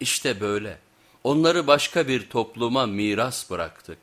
İşte böyle onları başka bir topluma miras bıraktık.